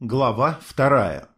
Глава вторая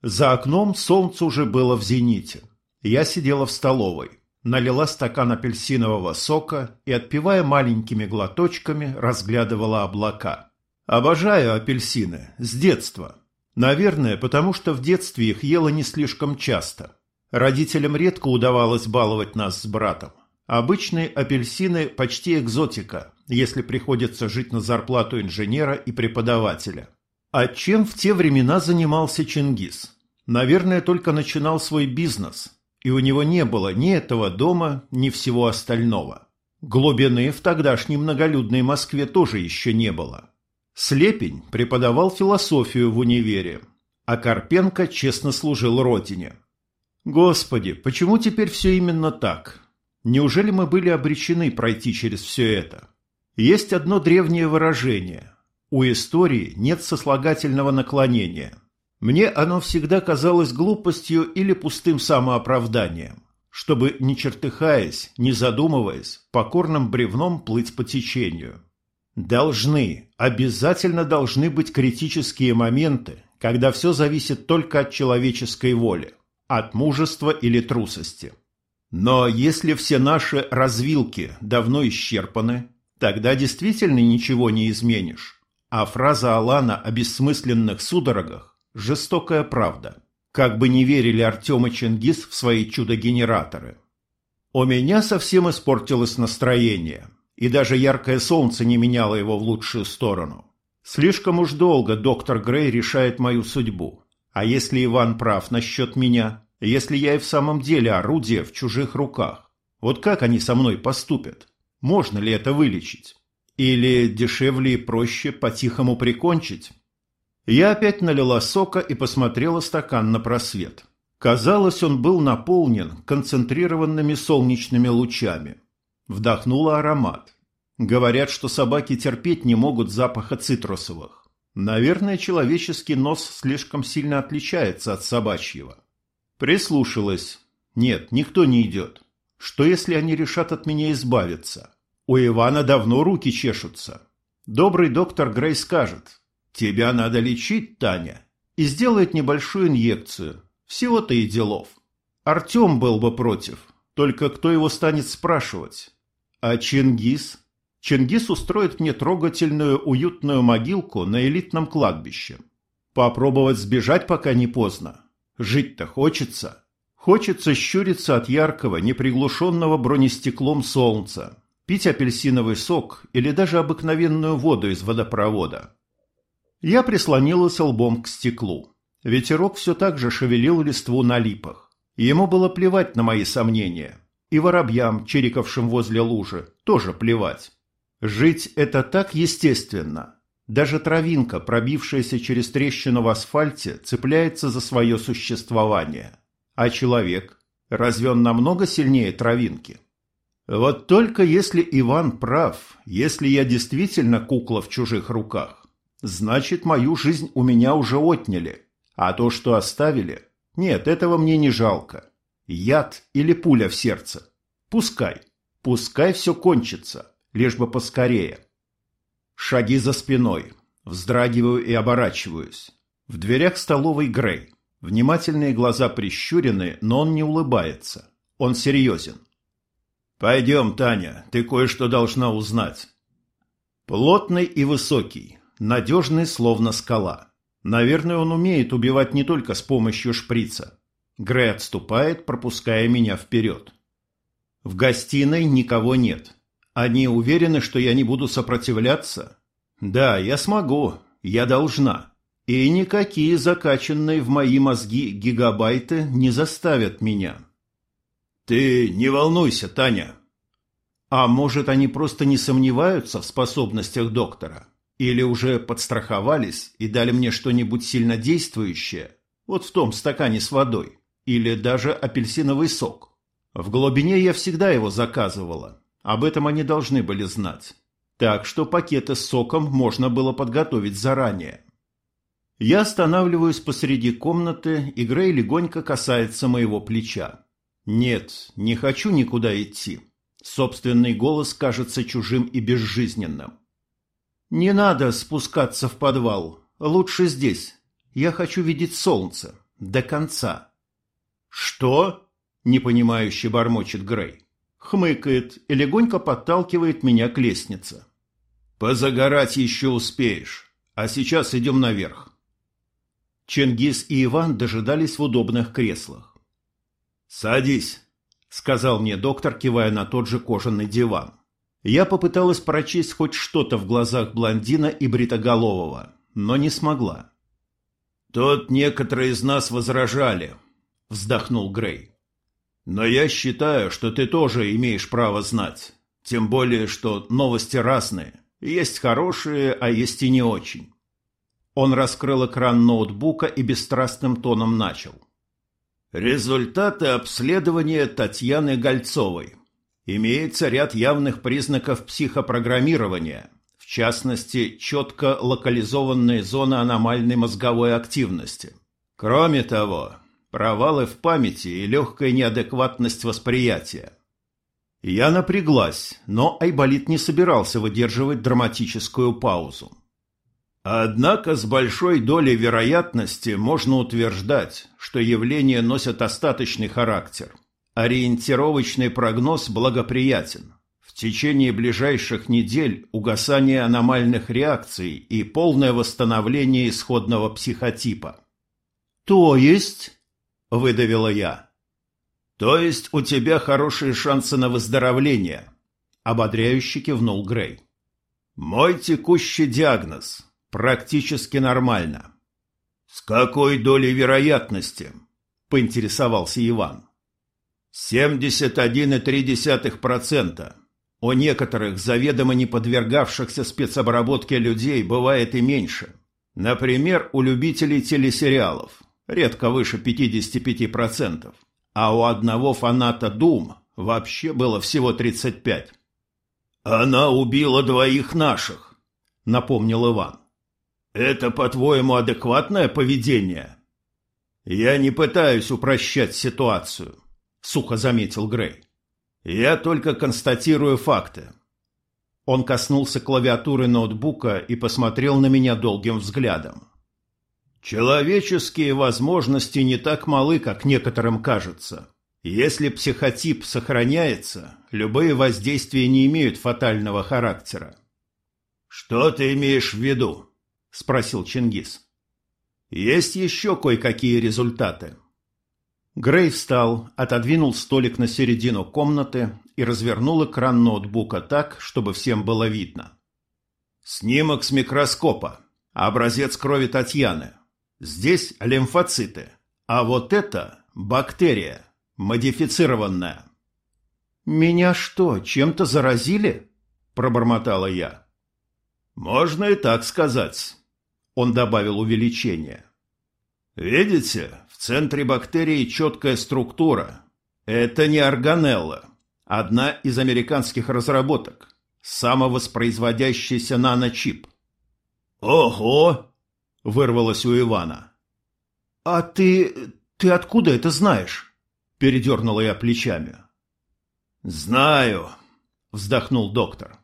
За окном солнце уже было в зените. Я сидела в столовой, налила стакан апельсинового сока и, отпивая маленькими глоточками, разглядывала облака. Обожаю апельсины, с детства. Наверное, потому что в детстве их ела не слишком часто. Родителям редко удавалось баловать нас с братом. Обычные апельсины почти экзотика, если приходится жить на зарплату инженера и преподавателя. А чем в те времена занимался Чингис? Наверное, только начинал свой бизнес, и у него не было ни этого дома, ни всего остального. Глубины в тогдашней многолюдной Москве тоже еще не было. Слепень преподавал философию в универе, а Карпенко честно служил родине. Господи, почему теперь все именно так? Неужели мы были обречены пройти через все это? Есть одно древнее выражение у истории нет сослагательного наклонения. Мне оно всегда казалось глупостью или пустым самооправданием, чтобы, не чертыхаясь, не задумываясь, покорным бревном плыть по течению. Должны, обязательно должны быть критические моменты, когда все зависит только от человеческой воли, от мужества или трусости. Но если все наши развилки давно исчерпаны, тогда действительно ничего не изменишь. А фраза Алана о бессмысленных судорогах – жестокая правда. Как бы не верили Артем и Чингис в свои чудо-генераторы. У меня совсем испортилось настроение, и даже яркое солнце не меняло его в лучшую сторону. Слишком уж долго доктор Грей решает мою судьбу. А если Иван прав насчет меня? Если я и в самом деле орудие в чужих руках? Вот как они со мной поступят? Можно ли это вылечить? Или дешевле и проще по-тихому прикончить? Я опять налила сока и посмотрела стакан на просвет. Казалось, он был наполнен концентрированными солнечными лучами. Вдохнула аромат. Говорят, что собаки терпеть не могут запаха цитрусовых. Наверное, человеческий нос слишком сильно отличается от собачьего. Прислушалась. Нет, никто не идет. Что, если они решат от меня избавиться? У Ивана давно руки чешутся. Добрый доктор Грей скажет, «Тебя надо лечить, Таня», и сделает небольшую инъекцию. Всего-то и делов. Артем был бы против, только кто его станет спрашивать? А Чингис? Чингис устроит мне трогательную уютную могилку на элитном кладбище. Попробовать сбежать, пока не поздно. Жить-то хочется. Хочется щуриться от яркого, неприглушенного бронестеклом солнца, пить апельсиновый сок или даже обыкновенную воду из водопровода. Я прислонилась лбом к стеклу. Ветерок все так же шевелил листву на липах. Ему было плевать на мои сомнения. И воробьям, чирикавшим возле лужи, тоже плевать. Жить это так естественно. Даже травинка, пробившаяся через трещину в асфальте, цепляется за свое существование. А человек? Разве он намного сильнее травинки? Вот только если Иван прав, если я действительно кукла в чужих руках, значит, мою жизнь у меня уже отняли. А то, что оставили, нет, этого мне не жалко. Яд или пуля в сердце. Пускай. Пускай все кончится, лишь бы поскорее. Шаги за спиной. Вздрагиваю и оборачиваюсь. В дверях столовой Грей. Внимательные глаза прищурены, но он не улыбается. Он серьезен. «Пойдем, Таня, ты кое-что должна узнать». Плотный и высокий, надежный, словно скала. Наверное, он умеет убивать не только с помощью шприца. Грей отступает, пропуская меня вперед. В гостиной никого нет. Они уверены, что я не буду сопротивляться? Да, я смогу, я должна. И никакие закачанные в мои мозги гигабайты не заставят меня. «Ты не волнуйся, Таня». А может, они просто не сомневаются в способностях доктора? Или уже подстраховались и дали мне что-нибудь сильно действующее? Вот в том стакане с водой. Или даже апельсиновый сок. В глубине я всегда его заказывала. Об этом они должны были знать. Так что пакеты с соком можно было подготовить заранее. Я останавливаюсь посреди комнаты, и Грей легонько касается моего плеча. Нет, не хочу никуда идти. Собственный голос кажется чужим и безжизненным. Не надо спускаться в подвал. лучше здесь. Я хочу видеть солнце. До конца». «Что?» – непонимающе бормочет Грей. Хмыкает и легонько подталкивает меня к лестнице. «Позагорать еще успеешь, а сейчас идем наверх». Чингис и Иван дожидались в удобных креслах. «Садись», — сказал мне доктор, кивая на тот же кожаный диван. Я попыталась прочесть хоть что-то в глазах блондина и бритоголового, но не смогла. «Тут некоторые из нас возражали», — вздохнул Грей. «Но я считаю, что ты тоже имеешь право знать. Тем более, что новости разные. Есть хорошие, а есть и не очень. Он раскрыл экран ноутбука и бесстрастным тоном начал. Результаты обследования Татьяны Гольцовой. Имеется ряд явных признаков психопрограммирования, в частности, четко локализованные зоны аномальной мозговой активности. Кроме того, провалы в памяти и легкая неадекватность восприятия. Я напряглась, но Айболит не собирался выдерживать драматическую паузу. Однако с большой долей вероятности можно утверждать, что явления носят остаточный характер. Ориентировочный прогноз благоприятен. В течение ближайших недель угасание аномальных реакций и полное восстановление исходного психотипа. «То есть?» – выдавила я. «То есть у тебя хорошие шансы на выздоровление», – ободряюще кивнул Грей. «Мой текущий диагноз – Практически нормально. С какой долей вероятности? Поинтересовался Иван. 71,3%. У некоторых заведомо не подвергавшихся спецобработке людей бывает и меньше. Например, у любителей телесериалов, редко выше 55%, а у одного фаната Doom вообще было всего 35%. «Она убила двоих наших», — напомнил Иван. Это, по-твоему, адекватное поведение? Я не пытаюсь упрощать ситуацию, сухо заметил Грей. Я только констатирую факты. Он коснулся клавиатуры ноутбука и посмотрел на меня долгим взглядом. Человеческие возможности не так малы, как некоторым кажется. Если психотип сохраняется, любые воздействия не имеют фатального характера. Что ты имеешь в виду? – спросил Чингис. «Есть еще кое-какие результаты». Грей встал, отодвинул столик на середину комнаты и развернул экран ноутбука так, чтобы всем было видно. «Снимок с микроскопа. Образец крови Татьяны. Здесь лимфоциты. А вот это бактерия, модифицированная». «Меня что, чем-то заразили?» – пробормотала я. «Можно и так сказать». Он добавил увеличение. Видите, в центре бактерии четкая структура. Это не органелла. Одна из американских разработок. Самовоспроизводящийся наночип. «Ого!» – вырвалось у Ивана. «А ты... ты откуда это знаешь?» – передернула я плечами. «Знаю», – вздохнул доктор.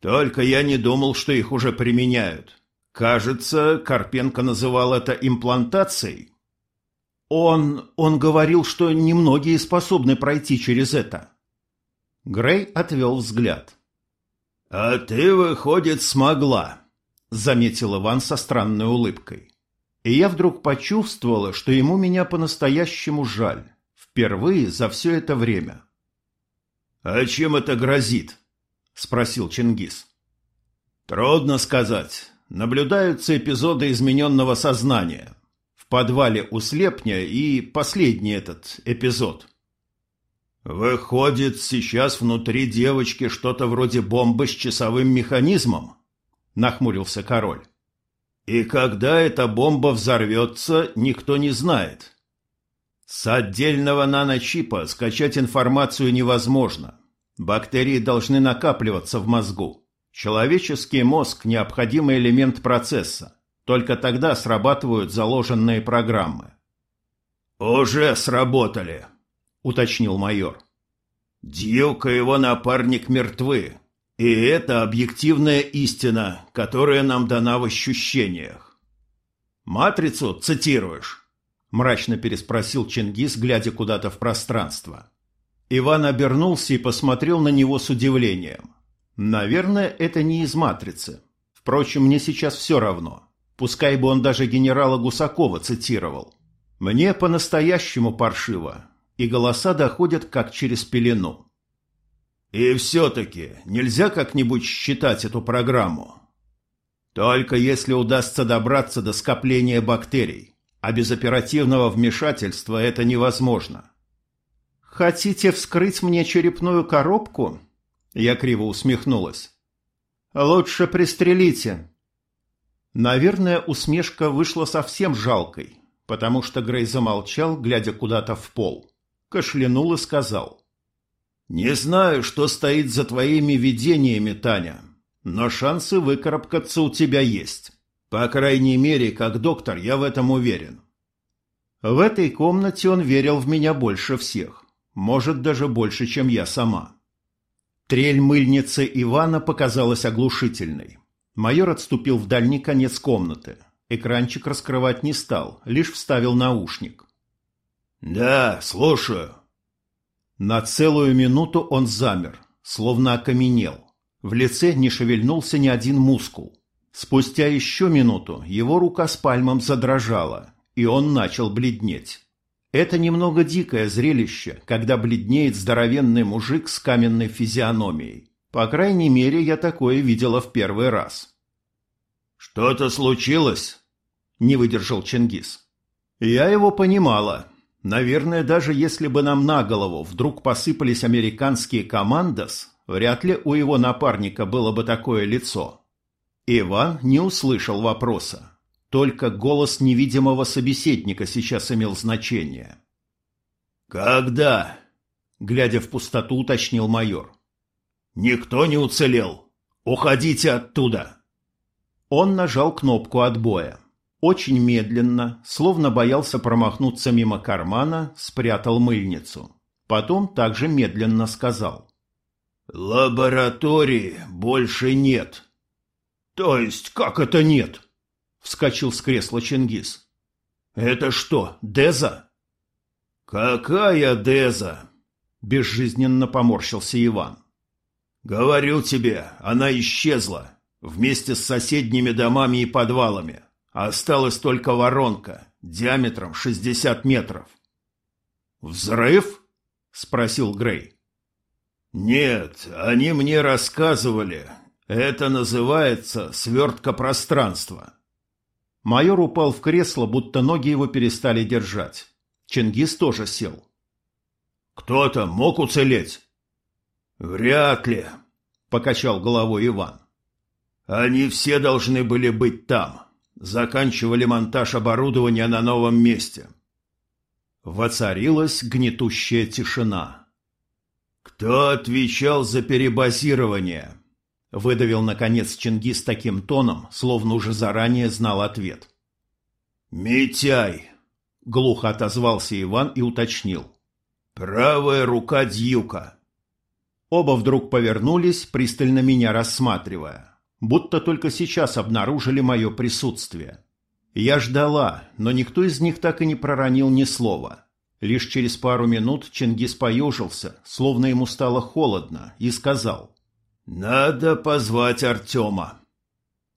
«Только я не думал, что их уже применяют. Кажется, Карпенко называл это имплантацией. Он... он говорил, что немногие способны пройти через это. Грей отвел взгляд. «А ты, выходит, смогла», — заметил Иван со странной улыбкой. И я вдруг почувствовала, что ему меня по-настоящему жаль. Впервые за все это время. «А чем это грозит?» — спросил Чингис. «Трудно сказать наблюдаются эпизоды измененного сознания. В подвале у Слепня и последний этот эпизод. «Выходит, сейчас внутри девочки что-то вроде бомбы с часовым механизмом?» – нахмурился король. «И когда эта бомба взорвется, никто не знает. С отдельного наночипа скачать информацию невозможно. Бактерии должны накапливаться в мозгу. Человеческий мозг – необходимый элемент процесса. Только тогда срабатывают заложенные программы. «Уже сработали», – уточнил майор. «Дьюк и его напарник мертвы. И это объективная истина, которая нам дана в ощущениях. «Матрицу цитируешь?» – мрачно переспросил Чингис, глядя куда-то в пространство. Иван обернулся и посмотрел на него с удивлением. «Наверное, это не из «Матрицы». Впрочем, мне сейчас все равно. Пускай бы он даже генерала Гусакова цитировал. Мне по-настоящему паршиво, и голоса доходят как через пелену. И все-таки нельзя как-нибудь считать эту программу. Только если удастся добраться до скопления бактерий, а без оперативного вмешательства это невозможно. «Хотите вскрыть мне черепную коробку?» Я криво усмехнулась. «Лучше пристрелите». Наверное, усмешка вышла совсем жалкой, потому что Грей замолчал, глядя куда-то в пол. Кашлянул и сказал. «Не знаю, что стоит за твоими видениями, Таня, но шансы выкарабкаться у тебя есть. По крайней мере, как доктор, я в этом уверен». В этой комнате он верил в меня больше всех. Может, даже больше, чем я сама. Трель мыльницы Ивана показалась оглушительной. Майор отступил в дальний конец комнаты. Экранчик раскрывать не стал, лишь вставил наушник. «Да, слушаю», на целую минуту он замер, словно окаменел. В лице не шевельнулся ни один мускул. Спустя еще минуту его рука с пальмом задрожала, и он начал бледнеть. Это немного дикое зрелище, когда бледнеет здоровенный мужик с каменной физиономией. По крайней мере, я такое видела в первый раз. «Что-то случилось?» – не выдержал Чингис. Я его понимала, Наверное, даже если бы нам на голову вдруг посыпались американские командос, вряд ли у его напарника было бы такое лицо. Иван не услышал вопроса. Только голос невидимого собеседника сейчас имел значение. «Когда?» — глядя в пустоту, уточнил майор. «Никто не уцелел. Уходите оттуда!» Он нажал кнопку отбоя очень медленно, словно боялся промахнуться мимо кармана, спрятал мыльницу. Потом также медленно сказал. «Лаборатории больше нет». «То есть как это нет?» — вскочил с кресла Чингис. «Это что, Деза?» «Какая Деза?» — безжизненно поморщился Иван. «Говорю тебе, она исчезла вместе с соседними домами и подвалами. Осталась только воронка диаметром 60 метров. «Взрыв?» — спросил Грей. «Нет, они мне рассказывали. Это называется свертка пространства». Майор упал в кресло, будто ноги его перестали держать. Чингис тоже сел. «Кто-то мог уцелеть?» «Вряд ли», — покачал головой Иван. «Они все должны были быть там заканчивали монтаж оборудования на новом месте. Воцарилась гнетущая тишина. «Кто отвечал за перебазирование?» Выдавил, наконец, Чингис таким тоном, словно уже заранее знал ответ. «Митяй!» — глухо отозвался Иван и уточнил. «Правая рука Дьюка!» Оба вдруг повернулись, пристально меня рассматривая будто только сейчас обнаружили мое присутствие. Я ждала, но никто из них так и не проронил ни слова. Лишь через пару минут Чингис поежился, словно ему стало холодно, и сказал «Надо позвать Артема».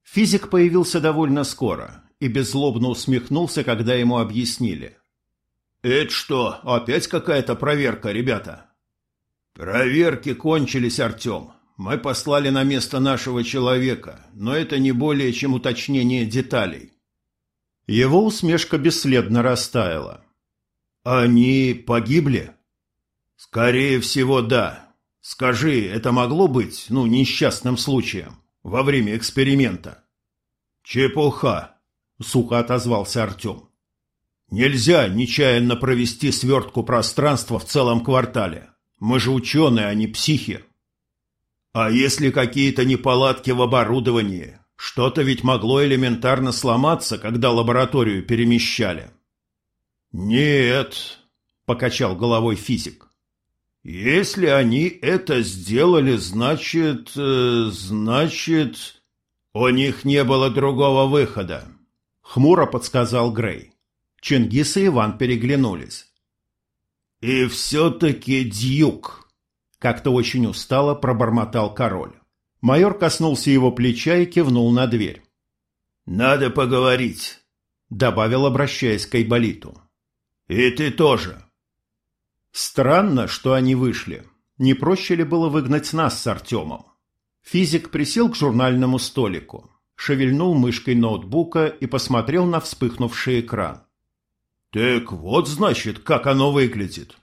Физик появился довольно скоро и беззлобно усмехнулся, когда ему объяснили. «Это что, опять какая-то проверка, ребята?» «Проверки кончились, Артем. Мы послали на место нашего человека, но это не более чем уточнение деталей. Его усмешка бесследно растаяла. Они погибли? Скорее всего, да. Скажи, это могло быть, ну, несчастным случаем, во время эксперимента? Чепуха, сухо отозвался Артем. Нельзя нечаянно провести свертку пространства в целом квартале. Мы же ученые, а не психи. А если какие-то неполадки в оборудовании? Что-то ведь могло элементарно сломаться, когда лабораторию перемещали. Нет, покачал головой физик. Если они это сделали, значит, э, значит, у них не было другого выхода. Хмуро подсказал Грей. Чингис и Иван переглянулись. «И все-таки дьюк!» Как-то очень устало пробормотал король. Майор коснулся его плеча и кивнул на дверь. «Надо поговорить», — добавил, обращаясь к Айболиту. «И ты тоже». Странно, что они вышли. Не проще ли было выгнать нас с Артемом? Физик присел к журнальному столику, шевельнул мышкой ноутбука и посмотрел на вспыхнувший экран. «Так вот, значит, как оно выглядит».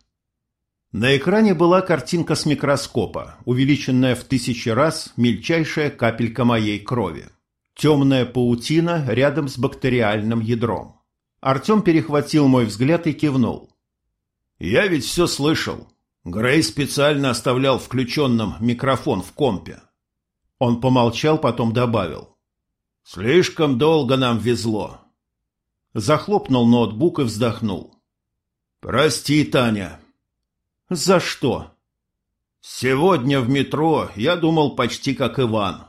На экране была картинка с микроскопа, увеличенная в тысячи раз мельчайшая капелька моей крови. Темная паутина рядом с бактериальным ядром. Артем перехватил мой взгляд и кивнул. «Я ведь все слышал. Грей специально оставлял включенным микрофон в компе». Он помолчал, потом добавил. «Слишком долго нам везло». Захлопнул ноутбук и вздохнул. «Прости, Таня, «За что?» «Сегодня в метро я думал почти как Иван».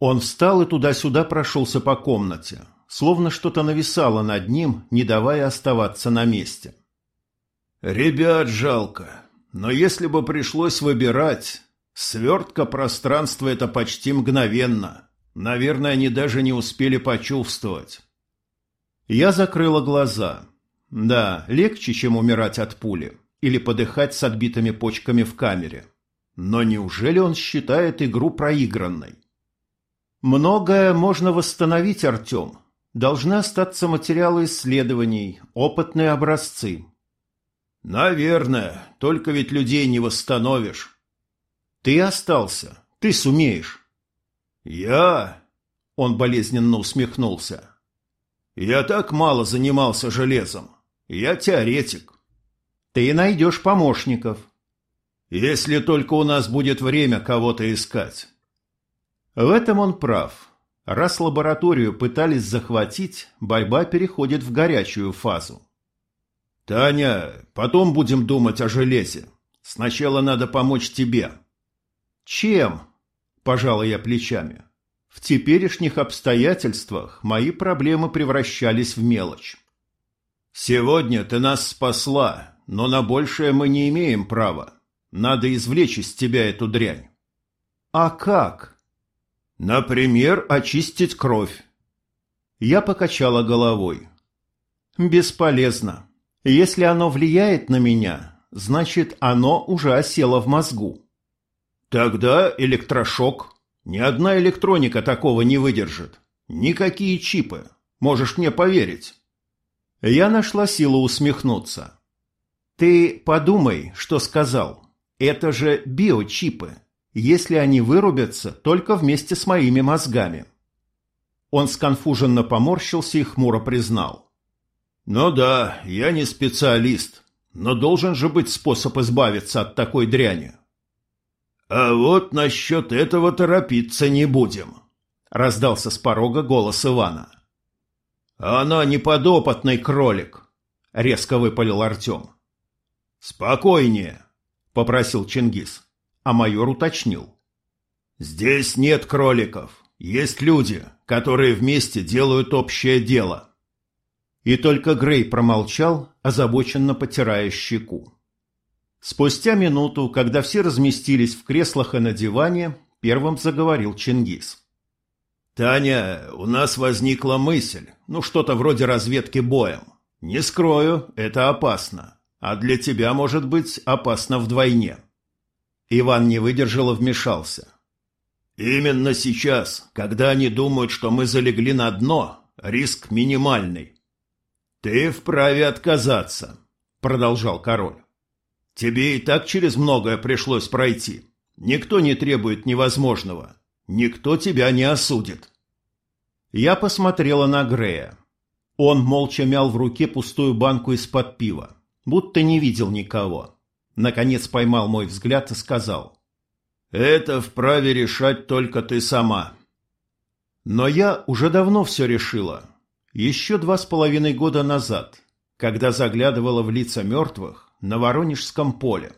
Он встал и туда-сюда прошелся по комнате, словно что-то нависало над ним, не давая оставаться на месте. «Ребят жалко, но если бы пришлось выбирать, свертка пространства — это почти мгновенно. Наверное, они даже не успели почувствовать». Я закрыла глаза. Да, легче, чем умирать от пули или подыхать с отбитыми почками в камере. Но неужели он считает игру проигранной? Многое можно восстановить, Артем. Должны остаться материалы исследований, опытные образцы. Наверное, только ведь людей не восстановишь. Ты остался, ты сумеешь. Я? Он болезненно усмехнулся. Я так мало занимался железом. Я теоретик ты найдешь помощников. Если только у нас будет время кого-то искать. В этом он прав. Раз лабораторию пытались захватить, борьба переходит в горячую фазу. «Таня, потом будем думать о железе. Сначала надо помочь тебе». «Чем?» – пожала я плечами. В теперешних обстоятельствах мои проблемы превращались в мелочь. «Сегодня ты нас спасла, но на большее мы не имеем права. Надо извлечь из тебя эту дрянь. А как? Например, очистить кровь. Я покачала головой. Бесполезно. Если оно влияет на меня, значит, оно уже осело в мозгу. Тогда электрошок. Ни одна электроника такого не выдержит. Никакие чипы. Можешь мне поверить. Я нашла силу усмехнуться. Ты подумай, что сказал. Это же биочипы. Если они вырубятся, только вместе с моими мозгами. Он сконфуженно поморщился и хмуро признал. «Ну да, я не специалист, но должен же быть способ избавиться от такой дряни». «А вот насчет этого торопиться не будем», — раздался с порога голос Ивана. «Она не подопытный кролик», — резко выпалил Артем. «Спокойнее», — попросил Чингис, а майор уточнил. «Здесь нет кроликов. Есть люди, которые вместе делают общее дело». И только Грей промолчал, озабоченно потирая щеку. Спустя минуту, когда все разместились в креслах и на диване, первым заговорил Чингис. «Таня, у нас возникла мысль, ну что-то вроде разведки боем. Не скрою, это опасно а для тебя может быть опасно вдвойне. Иван не выдержал и вмешался. Именно сейчас, когда они думают, что мы залегли на дно, риск минимальный. Ты вправе отказаться, продолжал король. Тебе и так через многое пришлось пройти. Никто не требует невозможного. Никто тебя не осудит. Я посмотрела на Грея. Он молча мял в руке пустую банку из-под пива будто не видел никого. Наконец поймал мой взгляд и сказал. «Это вправе решать только ты сама». Но я уже давно все решила. Еще два с половиной года назад, когда заглядывала в лица мертвых на Воронежском поле.